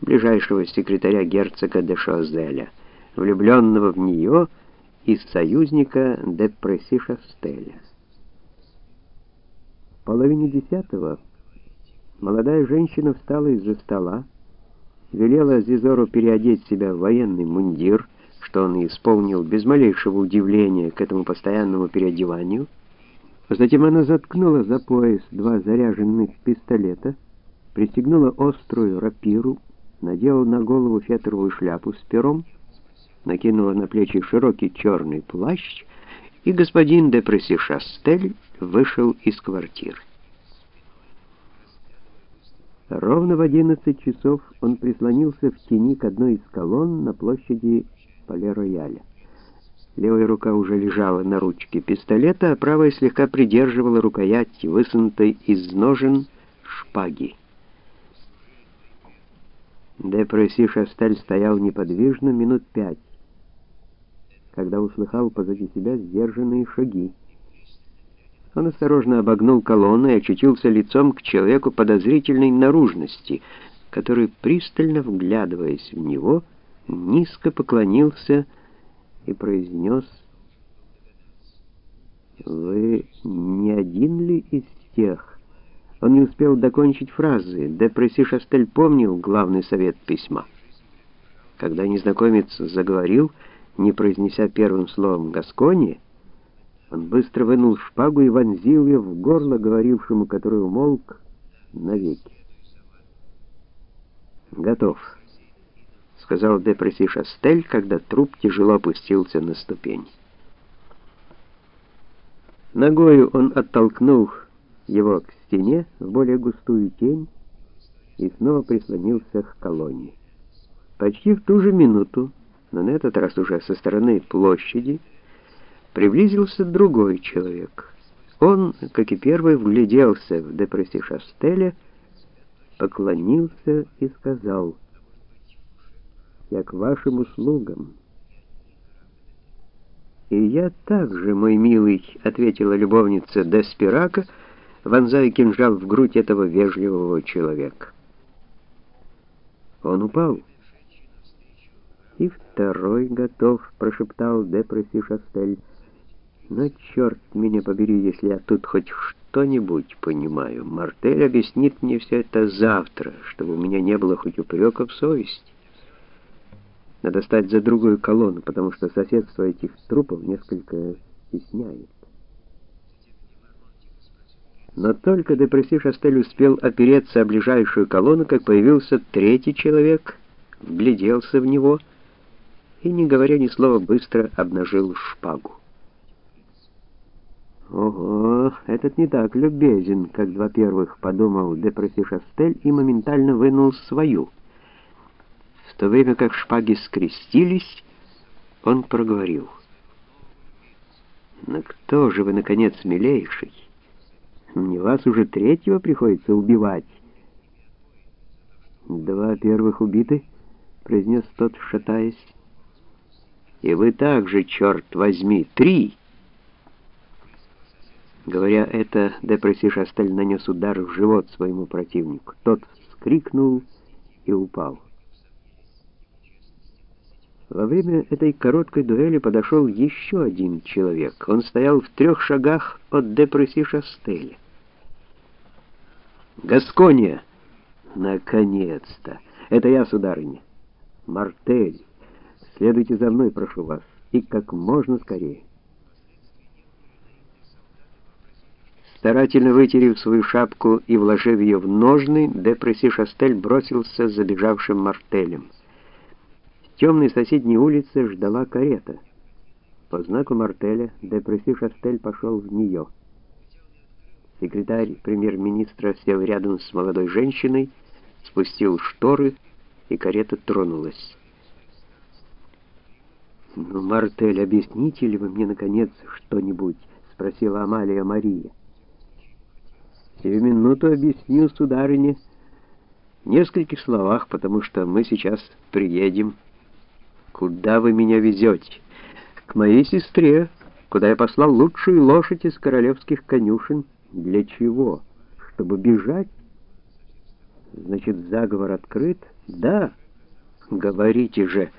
ближайшего секретаря герцога де Шозеля, влюбленного в нее и союзника де Пресси-Шастеля. В половине десятого молодая женщина встала из-за стола, велела Зизору переодеть себя в военный мундир, что он исполнил без малейшего удивления к этому постоянному переодеванию. Затем она заткнула за пояс два заряженных пистолета, пристегнула острую рапиру, надела на голову фетровую шляпу с пером, накинула на плечи широкий черный плащ, и господин де Преси-Шастель вышел из квартиры. Ровно в 11 часов он прислонился в тени к одной из колонн на площади Пале-Рояля. Левая рука уже лежала на ручке пистолета, а правая слегка придерживала рукоять, высунутой из ножен шпаги. Де Пресси Шастель стоял неподвижно минут пять, когда услыхал позади себя сдержанные шаги. Он осторожно обогнул колонну и очутился лицом к человеку подозрительной наружности, который, пристально вглядываясь в него, низко поклонился и произнес «Вы не один ли из тех?» Он не успел докончить фразы. Де Пресси Шастель помнил главный совет письма. Когда незнакомец заговорил, не произнеся первым словом «Гаскони», он быстро вынул шпагу и вонзил ее в горло говорившему, который умолк навеки. «Готов», — сказал де Пресси Шастель, когда труп тяжело опустился на ступень. Ногою он оттолкнул его к стене в более густую тень и снова прислонился к колонне. Почти в ту же минуту, но на этот раз уже со стороны площади, приблизился другой человек. Он, как и первый, вгляделся в депресси Шастеля, поклонился и сказал «Я к вашим услугам». «И я также, мой милый», — ответила любовница Деспирака, вонзая кинжал в грудь этого вежливого человека. Он упал. «И второй готов», — прошептал Депресси Шастель. Но черт меня побери, если я тут хоть что-нибудь понимаю. Мартель объяснит мне все это завтра, чтобы у меня не было хоть упрека в совести. Надо стать за другую колонну, потому что соседство этих трупов несколько стесняет. Но только Депресси Шастель успел опереться о ближайшую колонну, как появился третий человек, вгляделся в него и, не говоря ни слова, быстро обнажил шпагу. Ого, этот не так любезен, как два первых, подумал Депроси Шастель и моментально вынул свою. В то время как шпаги скрестились, он проговорил. «Но кто же вы, наконец, милейший? Мне вас уже третьего приходится убивать». «Два первых убиты», — произнес тот, шатаясь. «И вы также, черт возьми, три!» Говоря это, Депресси Шастель нанес удар в живот своему противнику. Тот вскрикнул и упал. Во время этой короткой дуэли подошел еще один человек. Он стоял в трех шагах от Депресси Шастеля. «Гаскония!» «Наконец-то! Это я, сударыня!» «Мартель! Следуйте за мной, прошу вас, и как можно скорее!» Старательно вытерев свою шапку и вложив ее в ножны, Депресси Шастель бросился за бежавшим мартелем. В темной соседней улице ждала карета. По знаку мартеля Депресси Шастель пошел в нее. Секретарь премьер-министра сел рядом с молодой женщиной, спустил шторы, и карета тронулась. «Ну, Мартель, объясните ли вы мне, наконец, что-нибудь?» — спросила Амалия Мария. Сию минуту объясню, сударыне, в нескольких словах, потому что мы сейчас приедем. Куда вы меня везете? К моей сестре, куда я послал лучшую лошадь из королевских конюшен. Для чего? Чтобы бежать? Значит, заговор открыт, «Да, говорите же»,